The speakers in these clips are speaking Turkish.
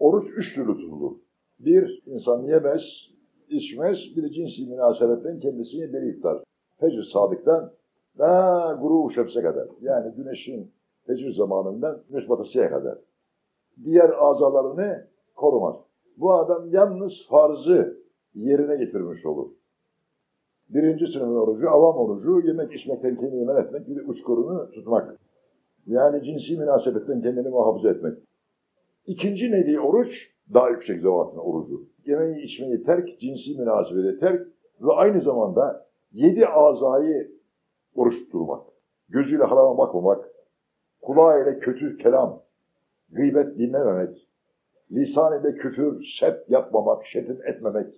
Oruç üç türlü tutulur. Bir, insan yemez, içmez, bir cinsi münasebetten kendisini beri tutar. Fecr sadıktan daha guru şemse kadar. Yani güneşin fecr zamanından güneş batısıya kadar. Diğer azalarını korumaz. Bu adam yalnız farzı yerine getirmiş olur. Birinci sınıfın orucu, avam orucu, yemek içmekten kendini men etmek, bir uçkurunu tutmak. Yani cinsi münasebetten kendini muhafaza etmek. İkinci nevi oruç, daha yüksek zevatın orucu. Yemeği içmeyi terk, cinsi münasebeti terk ve aynı zamanda yedi azayı oruç tutturmak. Gözüyle harama bakmamak, kulağıyla kötü kelam, gıybet dinlememek, lisan ile küfür, sep yapmamak, şetim etmemek,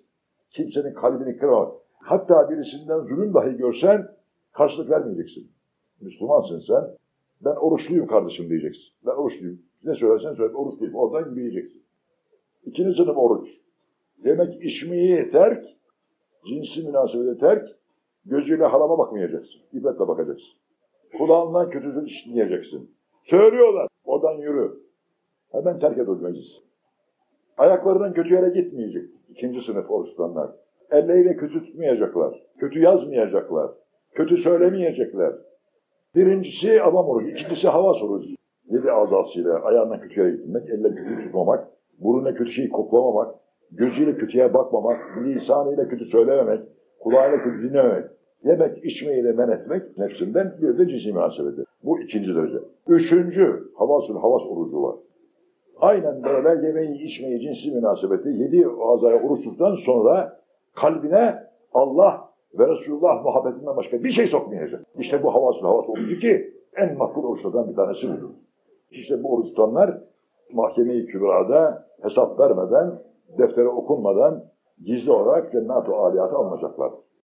kimsenin kalbini kırmamak. Hatta birisinden zulüm dahi görsen karşılık vermeyeceksin. Müslümansın sen. Ben oruçluyum kardeşim diyeceksin. Ben oruçluyum. Ne söylersen söyle oruçluyum. Oradan yürüyeceksin. İkinci sınıf oruç. Yemek içmeyi terk, cinsi münasebeti terk, gözüyle harama bakmayacaksın. İbretle bakacaksın. Kulağından kötü söz işitmeyeceksin. Söylüyorlar. Oradan yürü. Hemen terk et o. Ayaklarının kötü yere gitmeyecek. İkinci sınıf oruçlanlar. Elleriyle kötü tutmayacaklar. Kötü yazmayacaklar. Kötü söylemeyecekler. Birincisi avam orucu. ikincisi havas orucu. Yedi azasıyla ayağından kötü yere gitmek, elle kötü tutmamak, burunla kötü şeyi koklamamak, gözüyle kötüye bakmamak, lisanıyla kötü söylememek, kulağıyla kötü dinlememek, yemek içmeyi men etmek nefsinden bir de cisim münasebeti. Bu ikinci derece. Üçüncü havasül havas orucu var. Aynen böyle yemeği, içmeyi, cinsi münasebeti yedi azaya oruç sonra kalbine Allah ve Resulullah muhabbetinden başka bir şey sokmayacak. İşte bu havasül havas orucu ki en makbul oruçlardan bir tanesi budur. İşte bu oruç tutanlar mahkeme-i kübrada hesap vermeden, deftere okunmadan gizli olarak cennet-u aliyata alınacaklar.